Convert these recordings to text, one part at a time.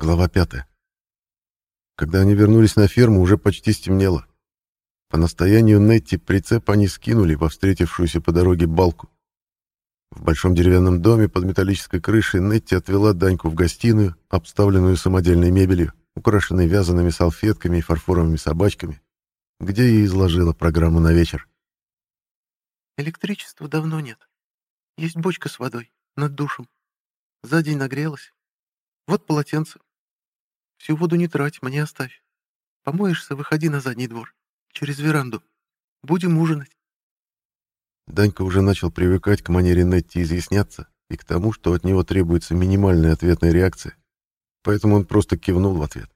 Глава 5. Когда они вернулись на ферму, уже почти стемнело. По настоянию Нетти прицеп они скинули во встретившуюся по дороге балку. В большом деревянном доме под металлической крышей Нетти отвела Даньку в гостиную, обставленную самодельной мебелью, украшенной вязаными салфетками и фарфоровыми собачками, где и изложила программу на вечер. «Электричества давно нет. Есть бочка с водой, над душем. За день нагрелась. Вот полотенце. Всю воду не трать, мне оставь. Помоешься, выходи на задний двор, через веранду. Будем ужинать». Данька уже начал привыкать к манере Нетти изъясняться и к тому, что от него требуется минимальная ответная реакция, поэтому он просто кивнул в ответ.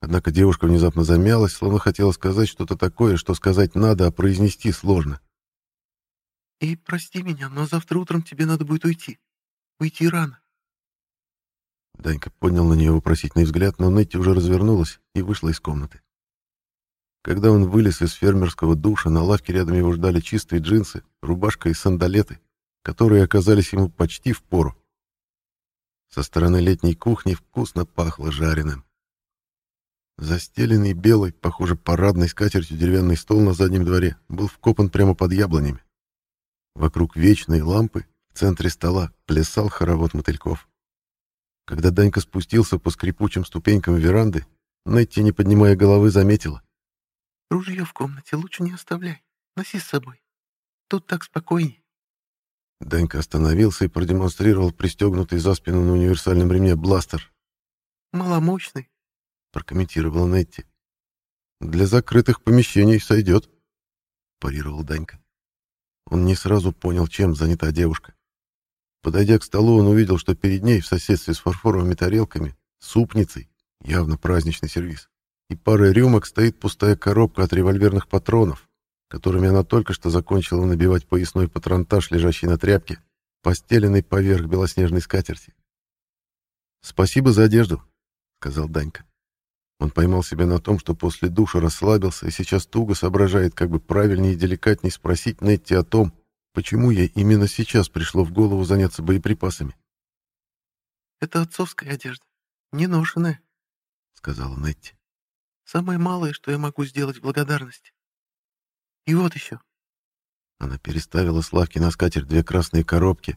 Однако девушка внезапно замялась, словно хотела сказать что-то такое, что сказать надо, а произнести сложно. «И прости меня, но завтра утром тебе надо будет уйти. Уйти рано». Данька поднял на нее вопросительный взгляд, но Нетти уже развернулась и вышла из комнаты. Когда он вылез из фермерского душа, на лавке рядом его ждали чистые джинсы, рубашка и сандалеты, которые оказались ему почти в пору. Со стороны летней кухни вкусно пахло жареным. Застеленный белой, похоже, парадной скатертью деревянный стол на заднем дворе был вкопан прямо под яблонями. Вокруг вечной лампы в центре стола плясал хоровод мотыльков. Когда Данька спустился по скрипучим ступенькам веранды, Нетти, не поднимая головы, заметила. Ружье в комнате лучше не оставляй. Носи с собой. Тут так спокойней. Данька остановился и продемонстрировал пристегнутый за спину на универсальном ремне бластер. «Маломощный», — прокомментировала Нетти. «Для закрытых помещений сойдет», — парировал Данька. Он не сразу понял, чем занята девушка. Подойдя к столу, он увидел, что перед ней, в соседстве с фарфоровыми тарелками, супницей, явно праздничный сервиз, и парой рюмок стоит пустая коробка от револьверных патронов, которыми она только что закончила набивать поясной патронтаж, лежащий на тряпке, постеленный поверх белоснежной скатерти. «Спасибо за одежду», — сказал Данька. Он поймал себя на том, что после душа расслабился и сейчас туго соображает, как бы правильнее и деликатнее спросить Нетти о том, почему ей именно сейчас пришло в голову заняться боеприпасами. «Это отцовская одежда, не ношенная», — сказала Нетти. Самое малое, что я могу сделать в благодарность. И вот еще. Она переставила с лавки на скатерть две красные коробки.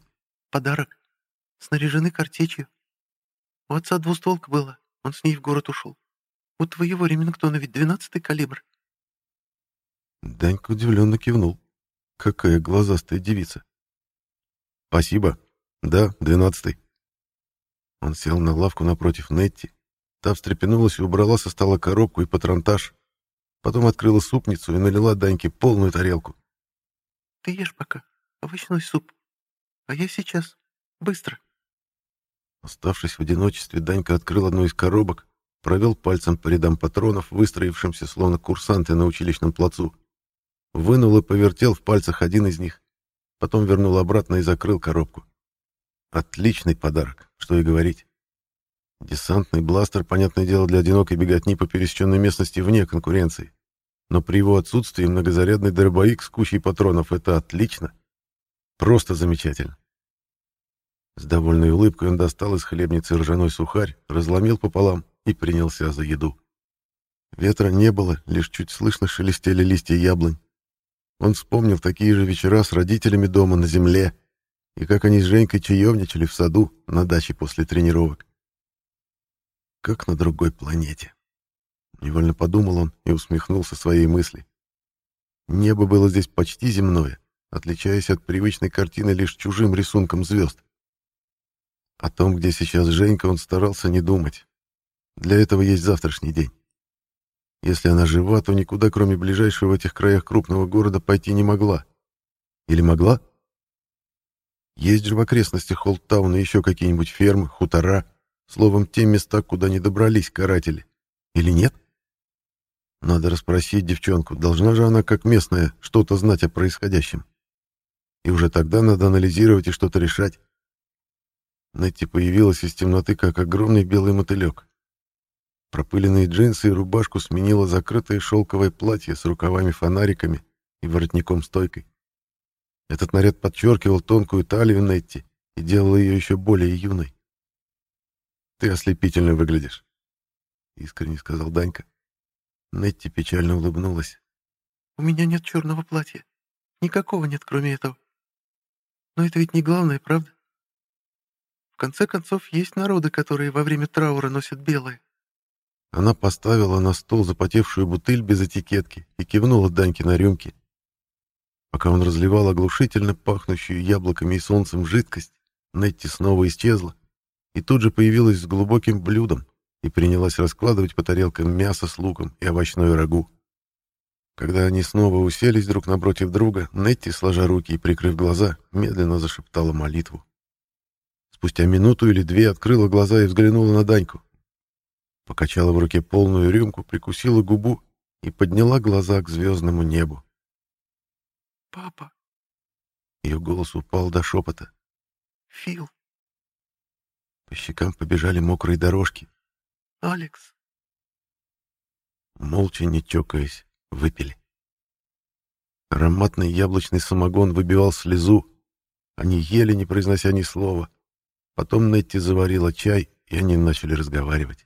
Подарок. Снаряжены картечью. У отца двустволка была, он с ней в город ушел. У твоего Ремингтона ведь двенадцатый калибр. Данька удивленно кивнул. Какая глазастая девица. Спасибо. Да, двенадцатый. Он сел на лавку напротив Нетти, Та встрепенулась и убрала со стола коробку и патронтаж. Потом открыла супницу и налила Даньке полную тарелку. «Ты ешь пока. Овощной суп. А я сейчас. Быстро». Оставшись в одиночестве, Данька открыл одну из коробок, провел пальцем по рядам патронов, выстроившимся словно курсанты на училищном плацу. Вынул и повертел в пальцах один из них. Потом вернул обратно и закрыл коробку. Отличный подарок, что и говорить. Десантный бластер, понятное дело, для одинокой беготни по пересеченной местности вне конкуренции. Но при его отсутствии многозарядный дробовик с кучей патронов — это отлично. Просто замечательно. С довольной улыбкой он достал из хлебницы ржаной сухарь, разломил пополам и принялся за еду. Ветра не было, лишь чуть слышно шелестели листья яблонь. Он вспомнил такие же вечера с родителями дома на земле, и как они с Женькой чаевничали в саду на даче после тренировок как на другой планете. Невольно подумал он и усмехнулся своей мысли. Небо было здесь почти земное, отличаясь от привычной картины лишь чужим рисунком звезд. О том, где сейчас Женька, он старался не думать. Для этого есть завтрашний день. Если она жива, то никуда, кроме ближайшего в этих краях крупного города, пойти не могла. Или могла? Есть же в окрестностях Холттауна еще какие-нибудь фермы, хутора, Словом, те места, куда не добрались каратели. Или нет? Надо расспросить девчонку, должна же она, как местная, что-то знать о происходящем. И уже тогда надо анализировать и что-то решать. Нетти появилась из темноты, как огромный белый мотылек. Пропыленные джинсы и рубашку сменило закрытое шелковое платье с рукавами-фонариками и воротником-стойкой. Этот наряд подчеркивал тонкую талию Нетти и делал ее еще более юной. ты ослепительно выглядишь», — искренне сказал Данька. Нетти печально улыбнулась. «У меня нет черного платья. Никакого нет, кроме этого. Но это ведь не главное, правда? В конце концов, есть народы, которые во время траура носят белое. Она поставила на стол запотевшую бутыль без этикетки и кивнула Даньке на рюмки. Пока он разливал оглушительно пахнущую яблоками и солнцем жидкость, Нетти снова исчезла и тут же появилась с глубоким блюдом и принялась раскладывать по тарелкам мясо с луком и овощное рагу. Когда они снова уселись друг напротив друга, Нетти, сложа руки и прикрыв глаза, медленно зашептала молитву. Спустя минуту или две открыла глаза и взглянула на Даньку. Покачала в руке полную рюмку, прикусила губу и подняла глаза к звездному небу. «Папа!» Ее голос упал до шепота. «Фил!» По щекам побежали мокрые дорожки. «Алекс!» Молча, не чокаясь, Выпили. Ароматный яблочный самогон выбивал слезу. Они ели, не произнося ни слова. Потом Нетти заварила чай, и они начали разговаривать.